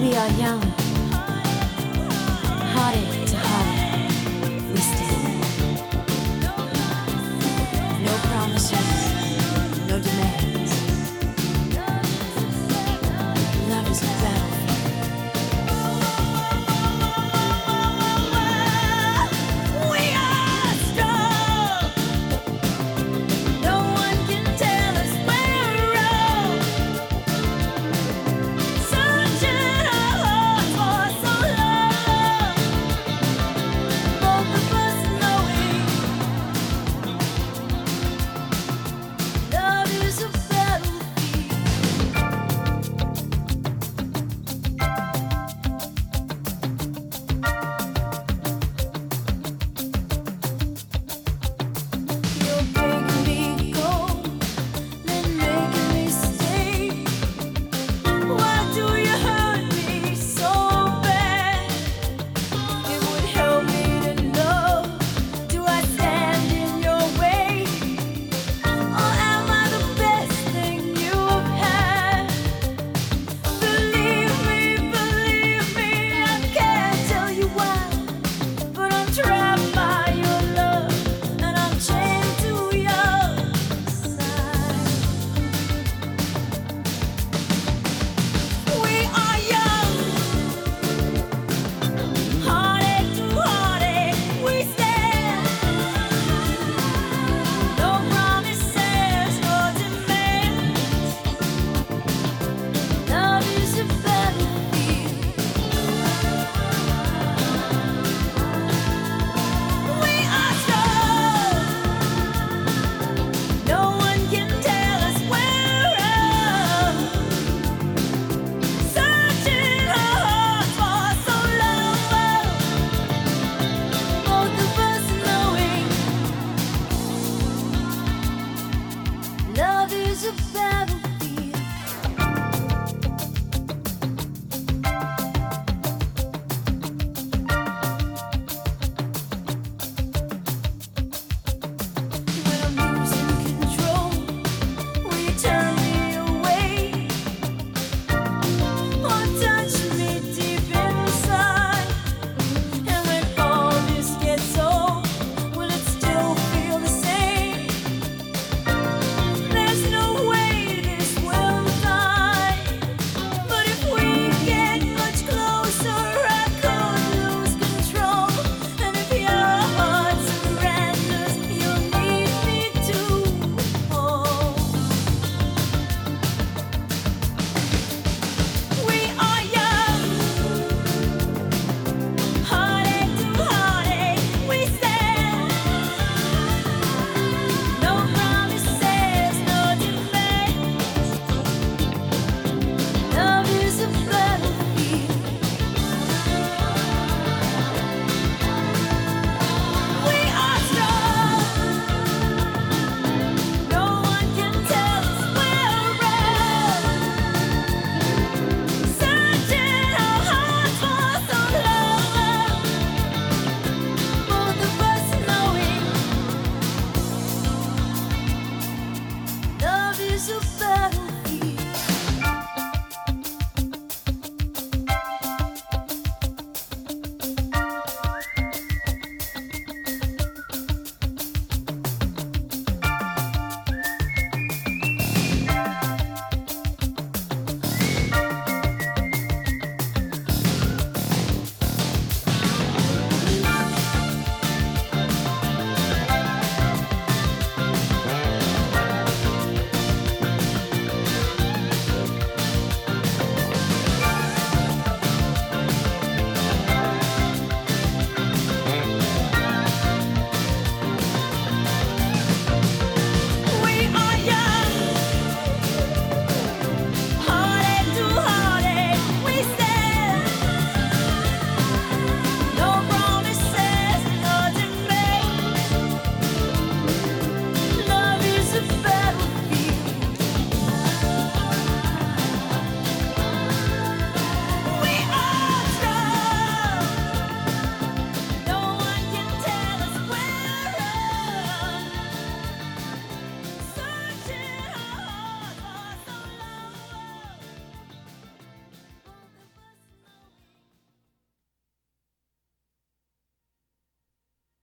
We are young, hearted to heart.